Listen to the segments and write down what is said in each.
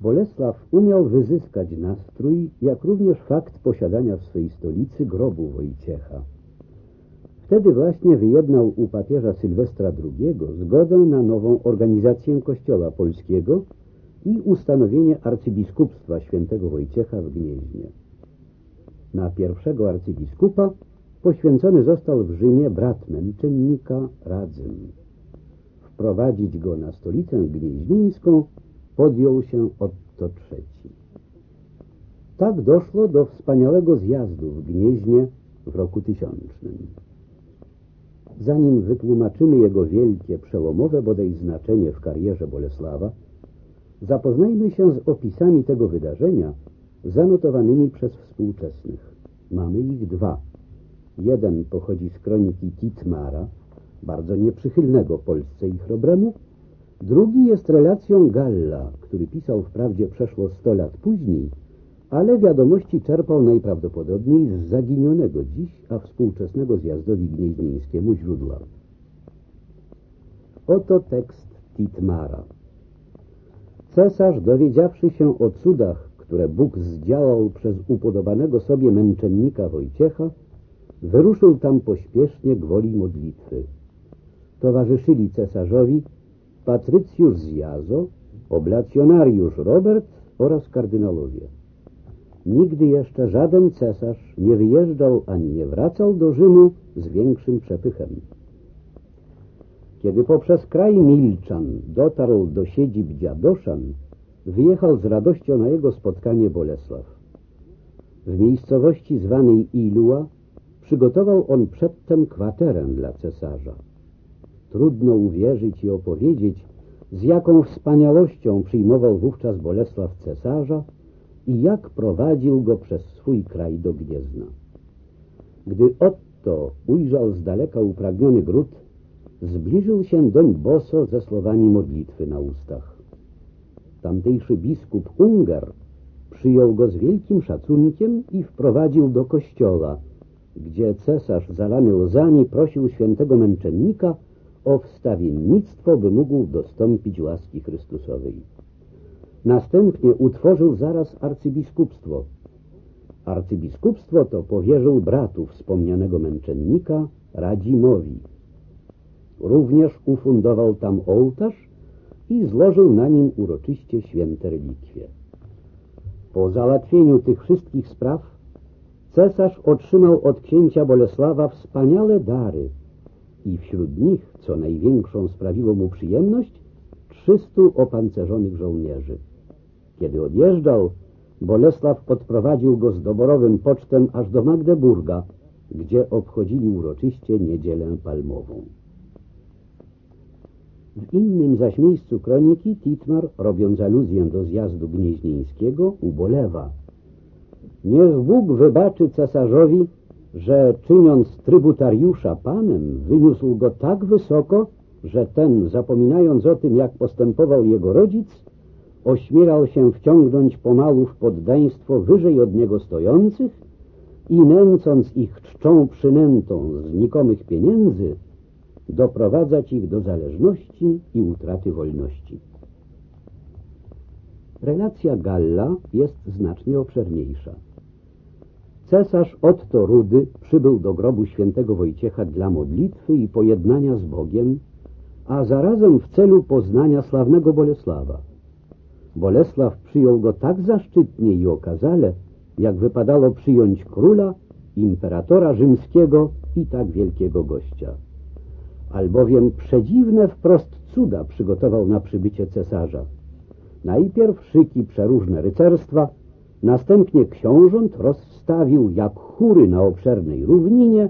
Bolesław umiał wyzyskać nastrój, jak również fakt posiadania w swej stolicy grobu Wojciecha. Wtedy właśnie wyjednał u papieża Sylwestra II zgodę na nową organizację Kościoła Polskiego i ustanowienie arcybiskupstwa świętego Wojciecha w Gnieźnie. Na pierwszego arcybiskupa poświęcony został w Rzymie brat męczennika Radzym. Wprowadzić go na stolicę gnieźnińską podjął się Otto III. Tak doszło do wspaniałego zjazdu w Gnieźnie w roku tysiącznym. Zanim wytłumaczymy jego wielkie, przełomowe bodaj znaczenie w karierze Bolesława, zapoznajmy się z opisami tego wydarzenia zanotowanymi przez współczesnych. Mamy ich dwa. Jeden pochodzi z kroniki Titmara, bardzo nieprzychylnego Polsce i Chrobremu, drugi jest relacją Galla, który pisał wprawdzie przeszło sto lat później, ale wiadomości czerpał najprawdopodobniej z zaginionego dziś, a współczesnego zjazdowi gnieźnieńskiemu źródła. Oto tekst Titmara. Cesarz, dowiedziawszy się o cudach, które Bóg zdziałał przez upodobanego sobie męczennika Wojciecha, wyruszył tam pośpiesznie gwoli modlitwy. Towarzyszyli cesarzowi patrycjusz z Jazo, oblacjonariusz Robert oraz kardynalowie. Nigdy jeszcze żaden cesarz nie wyjeżdżał ani nie wracał do Rzymu z większym przepychem. Kiedy poprzez kraj Milczan dotarł do siedzib dziadoszan, wyjechał z radością na jego spotkanie Bolesław. W miejscowości zwanej Ilua przygotował on przedtem kwaterę dla cesarza. Trudno uwierzyć i opowiedzieć, z jaką wspaniałością przyjmował wówczas Bolesław cesarza i jak prowadził go przez swój kraj do Gniezna. Gdy Otto ujrzał z daleka upragniony gród, zbliżył się doń boso ze słowami modlitwy na ustach. Tamtejszy biskup Unger przyjął go z wielkim szacunkiem i wprowadził do kościoła, gdzie cesarz zalany łzami prosił świętego męczennika o wstawiennictwo, by mógł dostąpić łaski Chrystusowej. Następnie utworzył zaraz arcybiskupstwo. Arcybiskupstwo to powierzył bratu wspomnianego męczennika Radzimowi. Również ufundował tam ołtarz i złożył na nim uroczyście święte relikwie. Po załatwieniu tych wszystkich spraw cesarz otrzymał od księcia Bolesława wspaniale dary i wśród nich, co największą sprawiło mu przyjemność, trzystu opancerzonych żołnierzy. Kiedy odjeżdżał, Bolesław podprowadził go z doborowym pocztem aż do Magdeburga, gdzie obchodzili uroczyście niedzielę palmową. W innym zaś miejscu kroniki Titmar, robiąc aluzję do zjazdu gnieźnieńskiego, ubolewa. Niech Bóg wybaczy cesarzowi, że czyniąc trybutariusza panem, wyniósł go tak wysoko, że ten, zapominając o tym, jak postępował jego rodzic, ośmielał się wciągnąć pomału w poddaństwo wyżej od niego stojących i nęcąc ich czczą przynętą znikomych pieniędzy, doprowadzać ich do zależności i utraty wolności. Relacja Galla jest znacznie obszerniejsza. Cesarz Otto Rudy przybył do grobu świętego Wojciecha dla modlitwy i pojednania z Bogiem, a zarazem w celu poznania sławnego Bolesława. Bolesław przyjął go tak zaszczytnie i okazale, jak wypadało przyjąć króla, imperatora rzymskiego i tak wielkiego gościa. Albowiem przedziwne wprost cuda przygotował na przybycie cesarza. Najpierw szyki przeróżne rycerstwa, następnie książąt rozstawił jak chóry na obszernej równinie,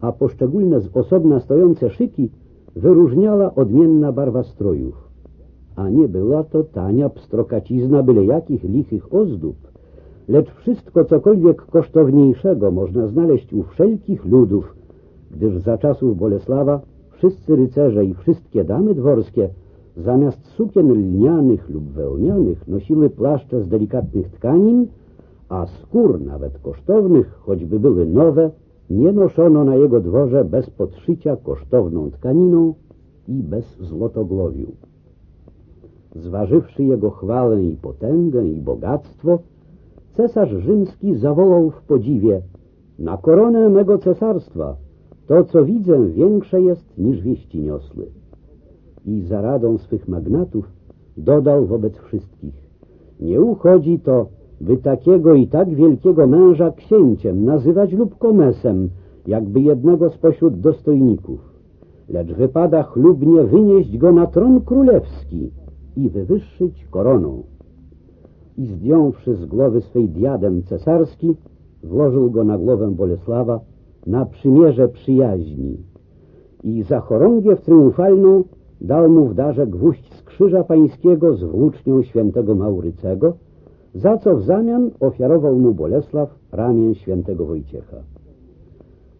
a poszczególne z osobna stojące szyki wyróżniała odmienna barwa strojów. A nie była to tania pstrokacizna byle jakich lichych ozdób, lecz wszystko cokolwiek kosztowniejszego można znaleźć u wszelkich ludów, gdyż za czasów Bolesława wszyscy rycerze i wszystkie damy dworskie zamiast sukien lnianych lub wełnianych nosiły płaszcze z delikatnych tkanin, a skór nawet kosztownych, choćby były nowe, nie noszono na jego dworze bez podszycia kosztowną tkaniną i bez złotogłowiu. zważywszy jego chwałę i potęgę i bogactwo, cesarz rzymski zawołał w podziwie na koronę mego cesarstwa, to co widzę większe jest niż wieści niosły. I za radą swych magnatów dodał wobec wszystkich nie uchodzi to, by takiego i tak wielkiego męża księciem nazywać lub komesem, jakby jednego spośród dostojników, lecz wypada chlubnie wynieść go na tron królewski i wywyższyć koroną. I zdjąwszy z głowy swej diadem cesarski, włożył go na głowę Bolesława na przymierze przyjaźni i za chorągiew triumfalną dał mu w darze gwóźdź z krzyża pańskiego z włócznią świętego Maurycego, za co w zamian ofiarował mu Bolesław ramię świętego Wojciecha.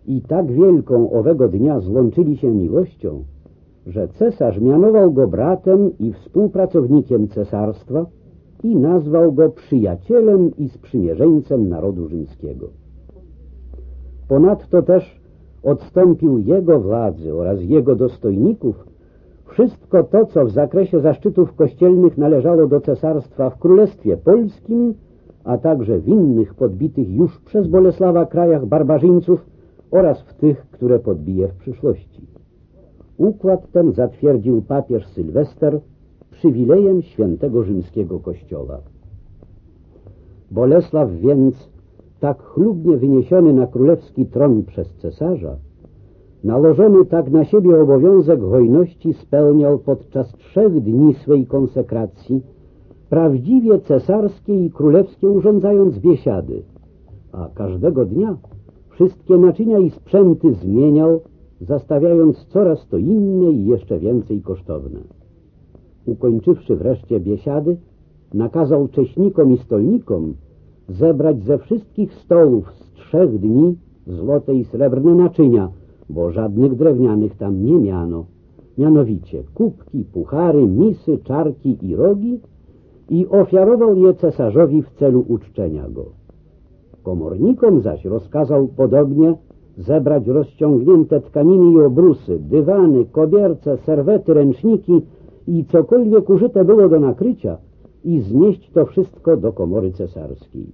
I tak wielką owego dnia złączyli się miłością, że cesarz mianował go bratem i współpracownikiem cesarstwa i nazwał go przyjacielem i sprzymierzeńcem narodu rzymskiego. Ponadto też odstąpił jego władzy oraz jego dostojników wszystko to, co w zakresie zaszczytów kościelnych należało do cesarstwa w Królestwie Polskim, a także w innych podbitych już przez Bolesława krajach barbarzyńców oraz w tych, które podbije w przyszłości. Układ ten zatwierdził papież Sylwester przywilejem świętego rzymskiego kościoła. Bolesław więc, tak chlubnie wyniesiony na królewski tron przez cesarza, Nałożony tak na siebie obowiązek hojności spełniał podczas trzech dni swej konsekracji, prawdziwie cesarskie i królewskie urządzając biesiady, a każdego dnia wszystkie naczynia i sprzęty zmieniał, zastawiając coraz to inne i jeszcze więcej kosztowne. Ukończywszy wreszcie biesiady, nakazał cześnikom i stolnikom zebrać ze wszystkich stołów z trzech dni złote i srebrne naczynia, bo żadnych drewnianych tam nie miano, mianowicie kubki, puchary, misy, czarki i rogi i ofiarował je cesarzowi w celu uczczenia go. Komornikom zaś rozkazał podobnie zebrać rozciągnięte tkaniny i obrusy, dywany, kobierce, serwety, ręczniki i cokolwiek użyte było do nakrycia i znieść to wszystko do komory cesarskiej.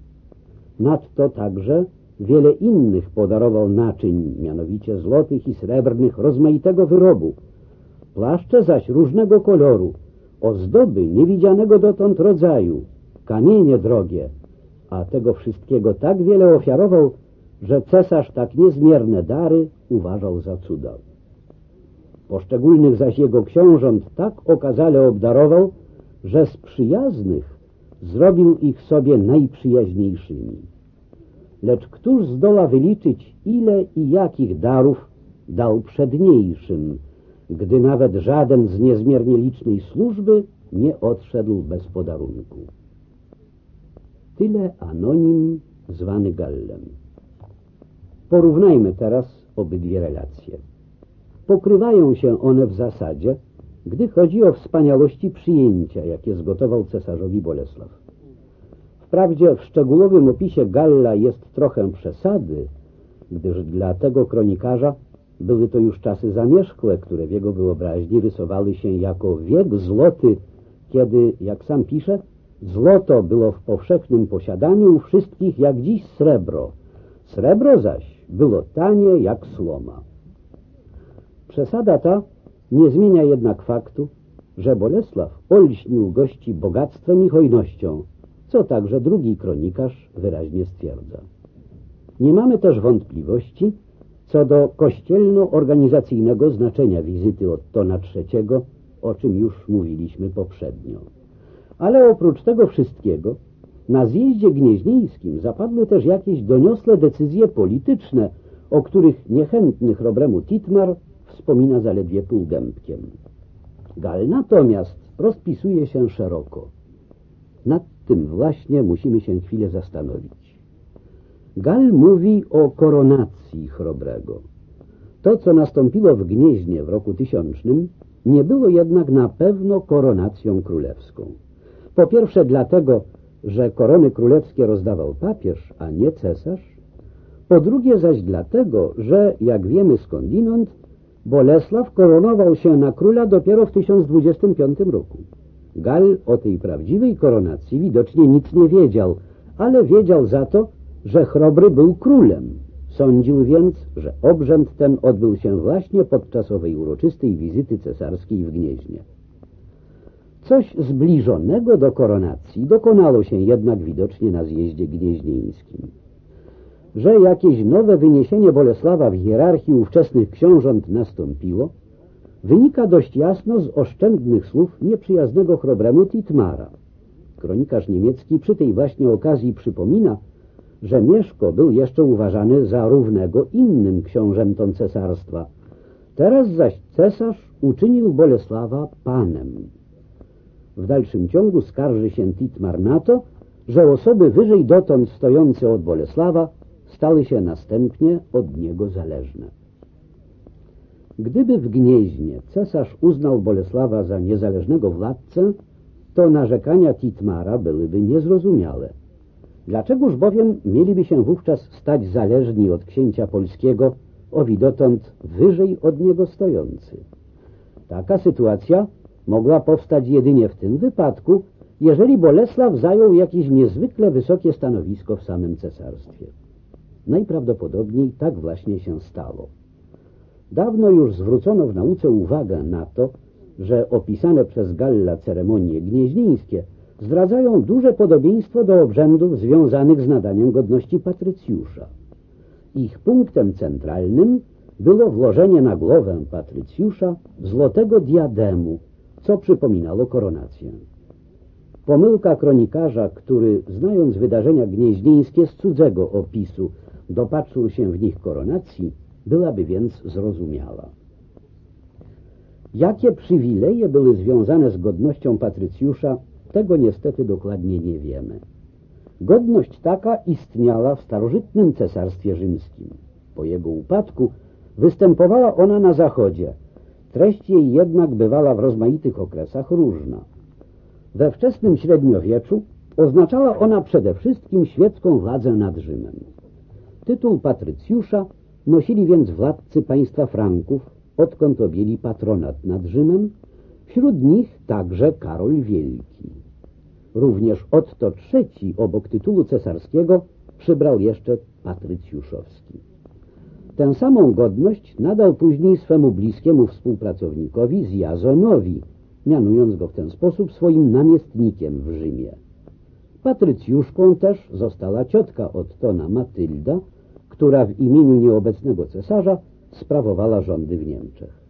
Nadto także wiele innych podarował naczyń, mianowicie złotych i srebrnych, rozmaitego wyrobu. Płaszcze zaś różnego koloru, ozdoby niewidzianego dotąd rodzaju, kamienie drogie, a tego wszystkiego tak wiele ofiarował, że cesarz tak niezmierne dary uważał za cuda. Poszczególnych zaś jego książąt tak okazale obdarował, że z przyjaznych zrobił ich sobie najprzyjaźniejszymi lecz któż zdoła wyliczyć, ile i jakich darów dał przedniejszym, gdy nawet żaden z niezmiernie licznej służby nie odszedł bez podarunku. Tyle anonim zwany Gallem. Porównajmy teraz obydwie relacje. Pokrywają się one w zasadzie, gdy chodzi o wspaniałości przyjęcia, jakie zgotował cesarzowi Bolesław. Wprawdzie w szczegółowym opisie Galla jest trochę przesady, gdyż dla tego kronikarza były to już czasy zamierzchłe, które w jego wyobraźni rysowały się jako wiek złoty, kiedy, jak sam pisze, złoto było w powszechnym posiadaniu u wszystkich jak dziś srebro. Srebro zaś było tanie jak słoma. Przesada ta nie zmienia jednak faktu, że Bolesław olśnił gości bogactwem i hojnością, co także drugi kronikarz wyraźnie stwierdza. Nie mamy też wątpliwości co do kościelno-organizacyjnego znaczenia wizyty Ottona III, o czym już mówiliśmy poprzednio. Ale oprócz tego wszystkiego na zjeździe gnieźnieńskim zapadły też jakieś doniosłe decyzje polityczne, o których niechętny chrobremu Titmar wspomina zaledwie półgębkiem. Gal natomiast rozpisuje się szeroko. Nad tym właśnie musimy się chwilę zastanowić. Gal mówi o koronacji chrobrego. To, co nastąpiło w Gnieźnie w roku tysiącznym, nie było jednak na pewno koronacją królewską. Po pierwsze dlatego, że korony królewskie rozdawał papież, a nie cesarz. Po drugie zaś dlatego, że, jak wiemy skądinąd, Bolesław koronował się na króla dopiero w 1025 roku. Gal o tej prawdziwej koronacji widocznie nic nie wiedział, ale wiedział za to, że Chrobry był królem. Sądził więc, że obrzęd ten odbył się właśnie podczas owej uroczystej wizyty cesarskiej w Gnieźnie. Coś zbliżonego do koronacji dokonało się jednak widocznie na zjeździe gnieźnieńskim. Że jakieś nowe wyniesienie Bolesława w hierarchii ówczesnych książąt nastąpiło, wynika dość jasno z oszczędnych słów nieprzyjaznego chrobremu Titmara. Kronikarz niemiecki przy tej właśnie okazji przypomina, że Mieszko był jeszcze uważany za równego innym książętom cesarstwa. Teraz zaś cesarz uczynił Bolesława panem. W dalszym ciągu skarży się Titmar na to, że osoby wyżej dotąd stojące od Bolesława stały się następnie od niego zależne. Gdyby w Gnieźnie cesarz uznał Bolesława za niezależnego władcę, to narzekania Titmara byłyby niezrozumiałe. Dlaczegoż bowiem mieliby się wówczas stać zależni od księcia polskiego, owi dotąd wyżej od niego stojący? Taka sytuacja mogła powstać jedynie w tym wypadku, jeżeli Bolesław zajął jakieś niezwykle wysokie stanowisko w samym cesarstwie. Najprawdopodobniej tak właśnie się stało. Dawno już zwrócono w nauce uwagę na to, że opisane przez Galla ceremonie gnieźnieńskie zdradzają duże podobieństwo do obrzędów związanych z nadaniem godności patrycjusza. Ich punktem centralnym było włożenie na głowę patrycjusza złotego diademu, co przypominało koronację. Pomyłka kronikarza, który, znając wydarzenia gnieźnieńskie z cudzego opisu, dopatrzył się w nich koronacji, byłaby więc zrozumiała. Jakie przywileje były związane z godnością patrycjusza, tego niestety dokładnie nie wiemy. Godność taka istniała w starożytnym cesarstwie rzymskim. Po jego upadku występowała ona na zachodzie. Treść jej jednak bywała w rozmaitych okresach różna. We wczesnym średniowieczu oznaczała ona przede wszystkim świecką władzę nad Rzymem. Tytuł patrycjusza nosili więc władcy państwa Franków, odkąd objęli patronat nad Rzymem, wśród nich także Karol Wielki. Również Otto III obok tytułu cesarskiego przybrał jeszcze patrycjuszowski. Tę samą godność nadał później swemu bliskiemu współpracownikowi Zjazonowi, mianując go w ten sposób swoim namiestnikiem w Rzymie. Patrycjuszką też została ciotka Ottona Matylda, która w imieniu nieobecnego cesarza sprawowała rządy w Niemczech.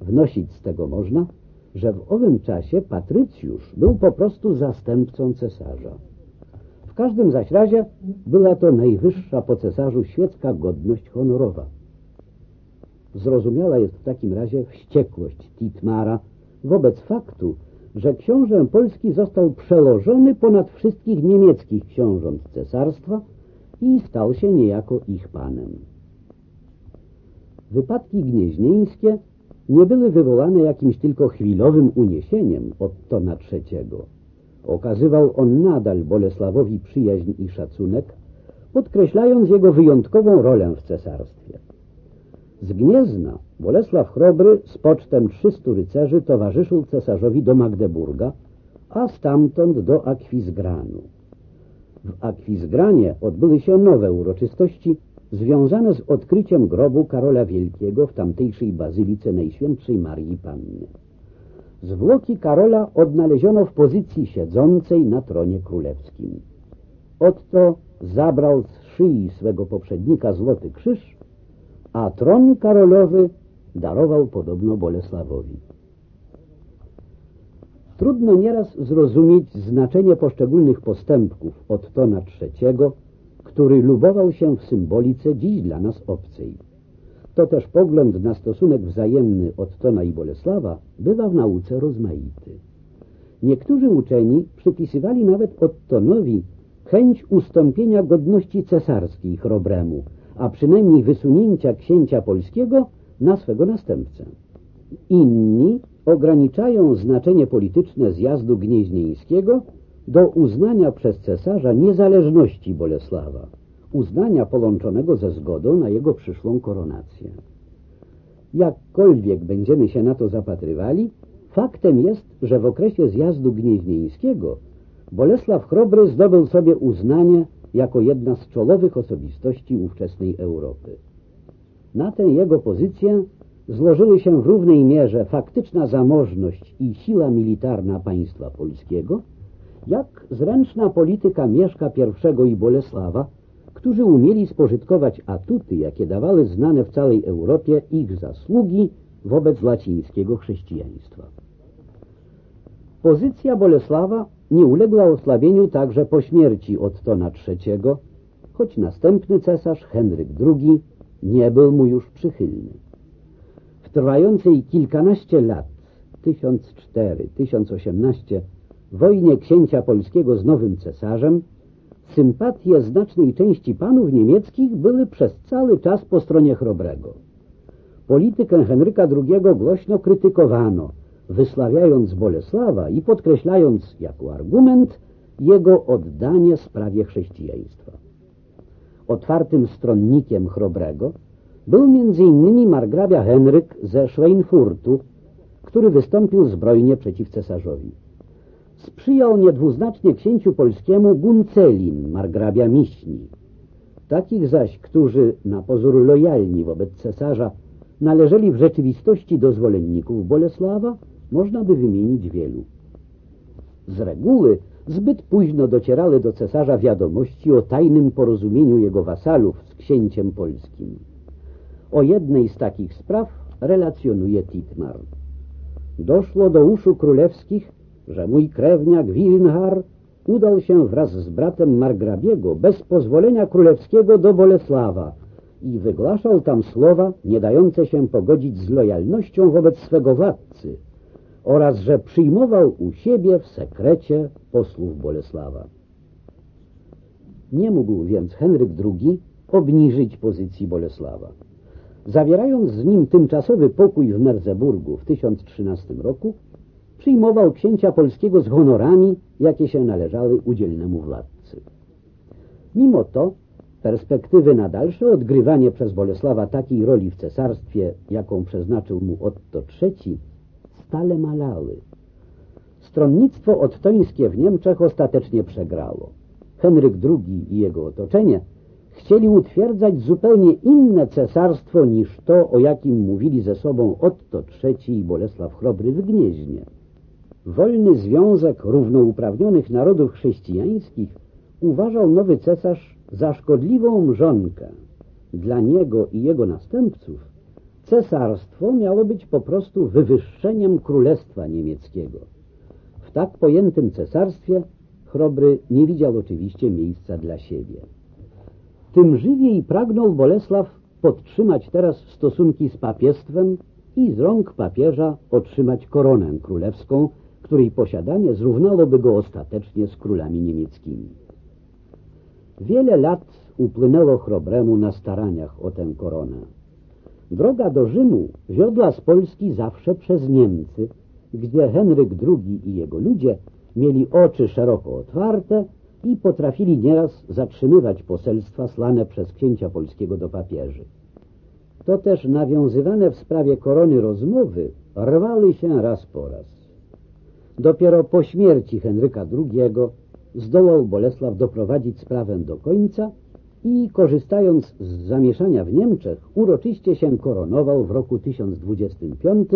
Wnosić z tego można, że w owym czasie Patrycjusz był po prostu zastępcą cesarza. W każdym zaś razie była to najwyższa po cesarzu świecka godność honorowa. Zrozumiała jest w takim razie wściekłość Titmara wobec faktu, że książę polski został przełożony ponad wszystkich niemieckich książąt cesarstwa i stał się niejako ich panem. Wypadki gnieźnieńskie nie były wywołane jakimś tylko chwilowym uniesieniem od Tona trzeciego. Okazywał on nadal Bolesławowi przyjaźń i szacunek, podkreślając jego wyjątkową rolę w cesarstwie. Z Gniezna Bolesław Chrobry z pocztem 300 rycerzy towarzyszył cesarzowi do Magdeburga, a stamtąd do Akwizgranu. W Akwizgranie odbyły się nowe uroczystości związane z odkryciem grobu Karola Wielkiego w tamtejszej bazylice Najświętszej Marii Panny. Zwłoki Karola odnaleziono w pozycji siedzącej na tronie królewskim. Otto zabrał z szyi swego poprzednika złoty krzyż, a tron Karolowy darował podobno Bolesławowi. Trudno nieraz zrozumieć znaczenie poszczególnych postępków od Tona III, który lubował się w symbolice dziś dla nas obcej. To też pogląd na stosunek wzajemny Ottona i Bolesława bywa w nauce rozmaity. Niektórzy uczeni przypisywali nawet Ottonowi chęć ustąpienia godności cesarskiej chrobremu, a przynajmniej wysunięcia księcia polskiego na swego następcę. Inni ograniczają znaczenie polityczne zjazdu gnieźnieńskiego do uznania przez cesarza niezależności Bolesława, uznania połączonego ze zgodą na jego przyszłą koronację. Jakkolwiek będziemy się na to zapatrywali, Faktem jest, że w okresie zjazdu gnieźnieńskiego Bolesław Chrobry zdobył sobie uznanie jako jedna z czołowych osobistości ówczesnej Europy. Na tę jego pozycję złożyły się w równej mierze faktyczna zamożność i siła militarna państwa polskiego, jak zręczna polityka Mieszka I i Bolesława, którzy umieli spożytkować atuty, jakie dawały znane w całej Europie ich zasługi wobec łacińskiego chrześcijaństwa. Pozycja Bolesława nie uległa osłabieniu także po śmierci Ottona III, choć następny cesarz Henryk II nie był mu już przychylny. Trwającej kilkanaście lat 1004-1018 wojnie księcia polskiego z nowym cesarzem sympatie znacznej części panów niemieckich były przez cały czas po stronie Chrobrego. Politykę Henryka II głośno krytykowano, wysławiając Bolesława i podkreślając jako argument jego oddanie sprawie chrześcijaństwa. Otwartym stronnikiem Chrobrego był m.in. margrabia Henryk ze Schweinfurtu, który wystąpił zbrojnie przeciw cesarzowi. Sprzyjał niedwuznacznie księciu polskiemu Guncelin, margrabia Miśni. Takich zaś, którzy na pozór lojalni wobec cesarza należeli w rzeczywistości do zwolenników Bolesława, można by wymienić wielu. Z reguły zbyt późno docierały do cesarza wiadomości o tajnym porozumieniu jego wasalów z księciem polskim. O jednej z takich spraw relacjonuje Titmar. Doszło do uszu królewskich, że mój krewniak Wilnhar udał się wraz z bratem Margrabiego bez pozwolenia królewskiego do Bolesława i wygłaszał tam słowa nie dające się pogodzić z lojalnością wobec swego władcy oraz że przyjmował u siebie w sekrecie posłów Bolesława. Nie mógł więc Henryk II obniżyć pozycji Bolesława. Zawierając z nim tymczasowy pokój w Merzeburgu w 1013 roku, przyjmował księcia polskiego z honorami, jakie się należały udzielnemu władcy. Mimo to perspektywy na dalsze odgrywanie przez Bolesława takiej roli w cesarstwie, jaką przeznaczył mu Otto III, stale malały. Stronnictwo ottońskie w Niemczech ostatecznie przegrało. Henryk II i jego otoczenie chcieli utwierdzać zupełnie inne cesarstwo niż to, o jakim mówili ze sobą Otto III i Bolesław Chrobry w Gnieźnie. Wolny Związek Równouprawnionych Narodów Chrześcijańskich uważał nowy cesarz za szkodliwą mrzonkę. Dla niego i jego następców cesarstwo miało być po prostu wywyższeniem królestwa niemieckiego. W tak pojętym cesarstwie Chrobry nie widział oczywiście miejsca dla siebie. Tym żywiej pragnął Bolesław podtrzymać teraz stosunki z papiestwem i z rąk papieża otrzymać koronę królewską, której posiadanie zrównałoby go ostatecznie z królami niemieckimi. Wiele lat upłynęło Chrobremu na staraniach o tę koronę. Droga do Rzymu wiodła z Polski zawsze przez Niemcy, gdzie Henryk II i jego ludzie mieli oczy szeroko otwarte i potrafili nieraz zatrzymywać poselstwa slane przez księcia polskiego do papieży. To też nawiązywane w sprawie korony rozmowy rwały się raz po raz. Dopiero po śmierci Henryka II zdołał Bolesław doprowadzić sprawę do końca i korzystając z zamieszania w Niemczech uroczyście się koronował w roku 1025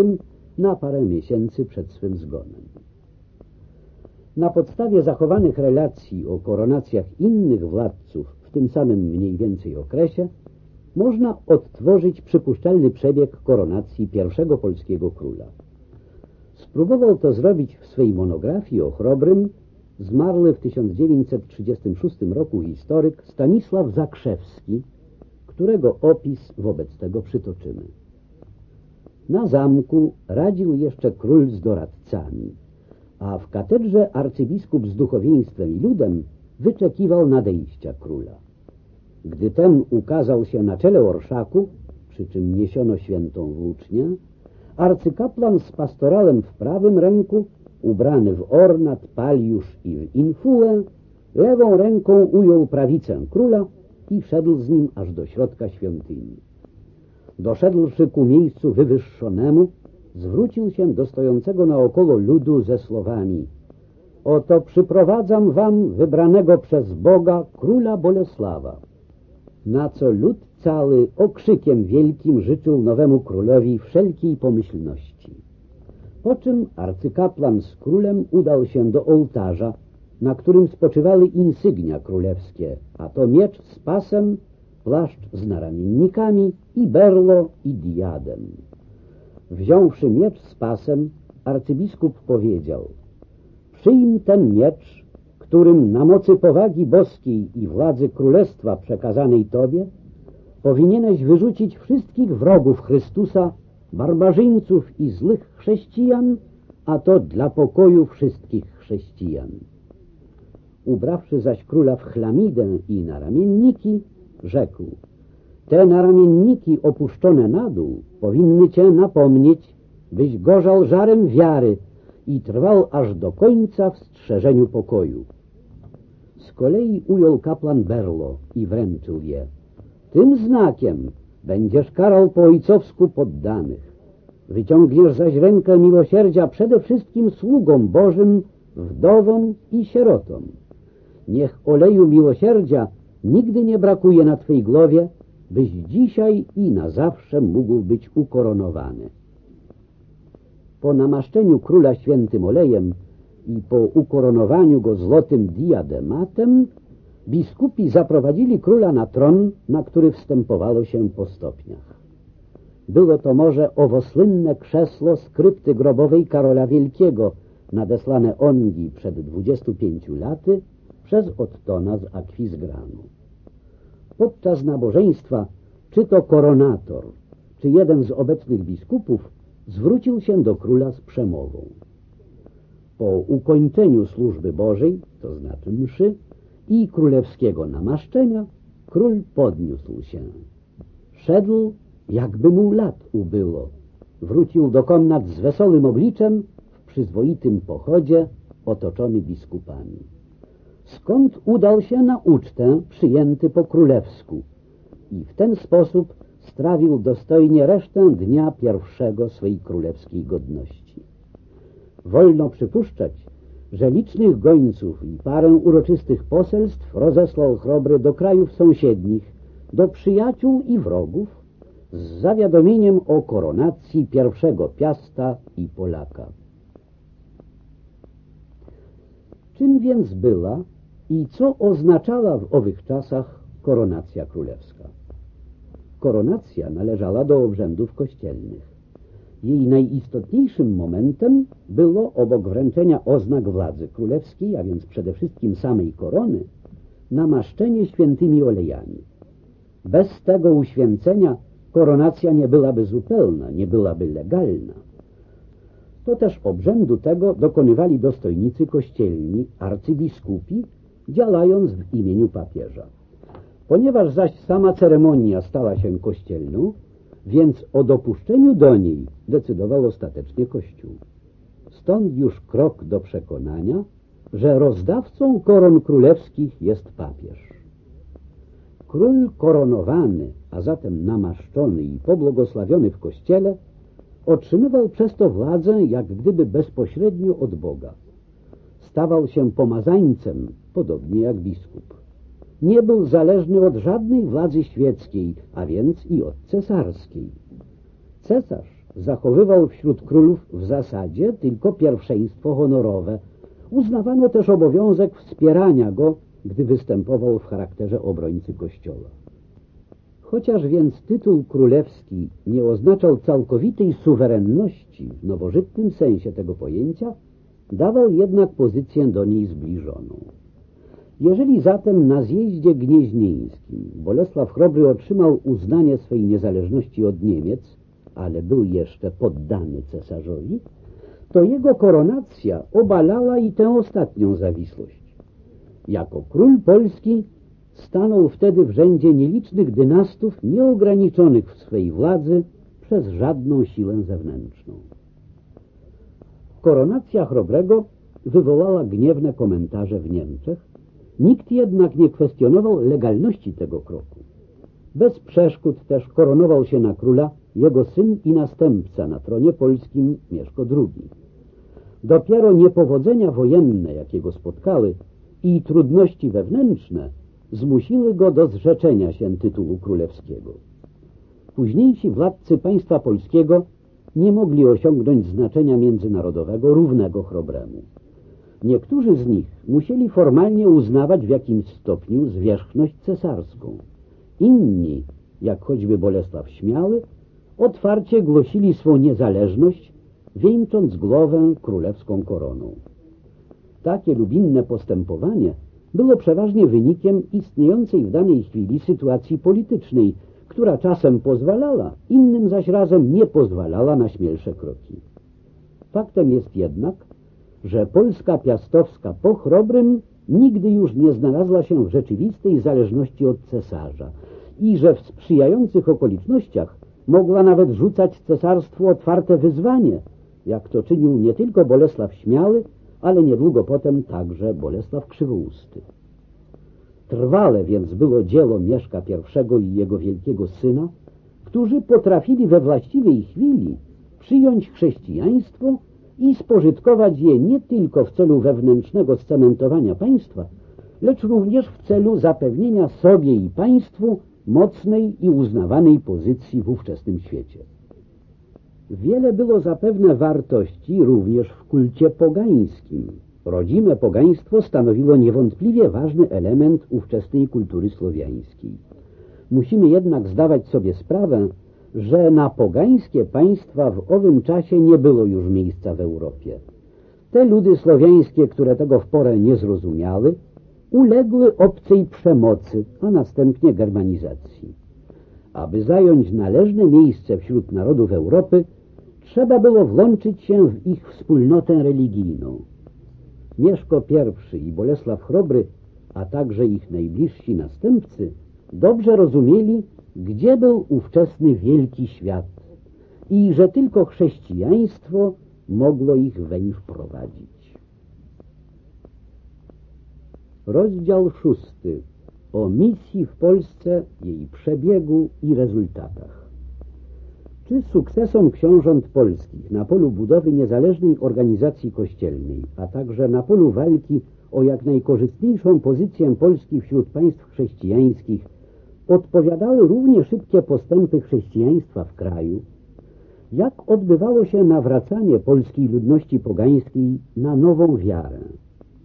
na parę miesięcy przed swym zgonem. Na podstawie zachowanych relacji o koronacjach innych władców w tym samym mniej więcej okresie można odtworzyć przypuszczalny przebieg koronacji pierwszego polskiego króla. Spróbował to zrobić w swej monografii o Chrobrym zmarły w 1936 roku historyk Stanisław Zakrzewski, którego opis wobec tego przytoczymy. Na zamku radził jeszcze król z doradcami, a w katedrze arcybiskup z duchowieństwem i ludem wyczekiwał nadejścia króla. Gdy ten ukazał się na czele orszaku, przy czym niesiono świętą włócznię, arcykaplan z pastorałem w prawym ręku ubrany w ornat, paliusz i w infułę, lewą ręką ujął prawicę króla i szedł z nim aż do środka świątyni. Doszedłszy ku miejscu wywyższonemu, zwrócił się do stojącego naokoło ludu ze słowami Oto przyprowadzam wam wybranego przez Boga króla Bolesława. Na co lud cały okrzykiem wielkim życzył nowemu królowi wszelkiej pomyślności. Po czym arcykaplan z królem udał się do ołtarza, na którym spoczywały insygnia królewskie, a to miecz z pasem, płaszcz z naramiennikami i berlo i diadem. Wziąwszy miecz z pasem, arcybiskup powiedział Przyjm ten miecz, którym na mocy powagi boskiej i władzy królestwa przekazanej Tobie powinieneś wyrzucić wszystkich wrogów Chrystusa, barbarzyńców i złych chrześcijan, a to dla pokoju wszystkich chrześcijan. Ubrawszy zaś króla w chlamidę i naramienniki, rzekł Te naramienniki opuszczone na dół powinny Cię napomnieć, byś gorzał żarem wiary i trwał aż do końca w strzeżeniu pokoju. Z kolei ujął kaplan berlo i wręczył je. Tym znakiem będziesz karał po ojcowsku poddanych. Wyciągniesz zaś rękę miłosierdzia przede wszystkim sługom Bożym, wdowom i sierotom. Niech oleju miłosierdzia nigdy nie brakuje na Twej głowie, byś dzisiaj i na zawsze mógł być ukoronowany. Po namaszczeniu króla świętym olejem i po ukoronowaniu go złotym diadematem, biskupi zaprowadzili króla na tron, na który wstępowało się po stopniach. Było to może owosłynne krzesło skrypty grobowej Karola Wielkiego, nadesłane ongi przed 25 laty przez Ottona z Akwizgranu. Podczas nabożeństwa czy to koronator, czy jeden z obecnych biskupów zwrócił się do króla z przemową. Po ukończeniu służby Bożej, to znaczy mszy, i królewskiego namaszczenia, król podniósł się. Szedł, jakby mu lat ubyło. Wrócił do komnat z wesołym obliczem, w przyzwoitym pochodzie, otoczony biskupami. Skąd udał się na ucztę przyjęty po królewsku i w ten sposób strawił dostojnie resztę dnia pierwszego swej królewskiej godności. Wolno przypuszczać, że licznych gońców i parę uroczystych poselstw rozesłał chrobry do krajów sąsiednich, do przyjaciół i wrogów, z zawiadomieniem o koronacji pierwszego Piasta i Polaka. Czym więc była i co oznaczała w owych czasach koronacja królewska? Koronacja należała do obrzędów kościelnych. Jej najistotniejszym momentem było obok wręczenia oznak władzy królewskiej, a więc przede wszystkim samej korony, namaszczenie świętymi olejami. Bez tego uświęcenia koronacja nie byłaby zupełna, nie byłaby legalna. To też obrzędu tego dokonywali dostojnicy kościelni, arcybiskupi, działając w imieniu papieża. Ponieważ zaś sama ceremonia stała się kościelną, więc o dopuszczeniu do niej decydował ostatecznie Kościół. Stąd już krok do przekonania, że rozdawcą koron królewskich jest papież. Król koronowany, a zatem namaszczony i pobłogosławiony w kościele, otrzymywał przez to władzę jak gdyby bezpośrednio od Boga. Stawał się pomazańcem, podobnie jak biskup nie był zależny od żadnej władzy świeckiej, a więc i od cesarskiej. Cesarz zachowywał wśród królów w zasadzie tylko pierwszeństwo honorowe. Uznawano też obowiązek wspierania go, gdy występował w charakterze obrońcy kościoła. Chociaż więc tytuł królewski nie oznaczał całkowitej suwerenności w nowożytnym sensie tego pojęcia, dawał jednak pozycję do niej zbliżoną. Jeżeli zatem na zjeździe gnieźnieńskim Bolesław Chrobry otrzymał uznanie swej niezależności od Niemiec, ale był jeszcze poddany cesarzowi, to jego koronacja obalała i tę ostatnią zawisłość. Jako król polski stanął wtedy w rzędzie nielicznych dynastów nieograniczonych w swej władzy przez żadną siłę zewnętrzną. Koronacja Chrobrego wywołała gniewne komentarze w Niemczech, Nikt jednak nie kwestionował legalności tego kroku. Bez przeszkód też koronował się na króla jego syn i następca na tronie polskim Mieszko II. Dopiero niepowodzenia wojenne, jakie go spotkały i trudności wewnętrzne zmusiły go do zrzeczenia się tytułu królewskiego. Późniejsi władcy państwa polskiego nie mogli osiągnąć znaczenia międzynarodowego równego chrobremu. Niektórzy z nich musieli formalnie uznawać w jakimś stopniu zwierzchność cesarską. Inni, jak choćby Bolesław Śmiały, otwarcie głosili swą niezależność, wieńcząc głowę królewską koroną. Takie lub inne postępowanie było przeważnie wynikiem istniejącej w danej chwili sytuacji politycznej, która czasem pozwalała, innym zaś razem nie pozwalała na śmielsze kroki. Faktem jest jednak, że Polska Piastowska po Chrobrym nigdy już nie znalazła się w rzeczywistej zależności od cesarza i że w sprzyjających okolicznościach mogła nawet rzucać cesarstwu otwarte wyzwanie, jak to czynił nie tylko Bolesław Śmiały, ale niedługo potem także Bolesław Krzywousty. Trwale więc było dzieło Mieszka I i jego wielkiego syna, którzy potrafili we właściwej chwili przyjąć chrześcijaństwo i spożytkować je nie tylko w celu wewnętrznego scementowania państwa, lecz również w celu zapewnienia sobie i państwu mocnej i uznawanej pozycji w ówczesnym świecie. Wiele było zapewne wartości również w kulcie pogańskim. Rodzime pogaństwo stanowiło niewątpliwie ważny element ówczesnej kultury słowiańskiej. Musimy jednak zdawać sobie sprawę, że na pogańskie państwa w owym czasie nie było już miejsca w Europie. Te ludy słowiańskie, które tego w porę nie zrozumiały, uległy obcej przemocy, a następnie germanizacji. Aby zająć należne miejsce wśród narodów Europy, trzeba było włączyć się w ich wspólnotę religijną. Mieszko I i Bolesław Chrobry, a także ich najbliżsi następcy, dobrze rozumieli, gdzie był ówczesny wielki świat i że tylko chrześcijaństwo mogło ich weń wprowadzić. Rozdział szósty o misji w Polsce, jej przebiegu i rezultatach. Czy sukcesom książąt polskich na polu budowy niezależnej organizacji kościelnej, a także na polu walki o jak najkorzystniejszą pozycję Polski wśród państw chrześcijańskich odpowiadały równie szybkie postępy chrześcijaństwa w kraju, jak odbywało się nawracanie polskiej ludności pogańskiej na nową wiarę.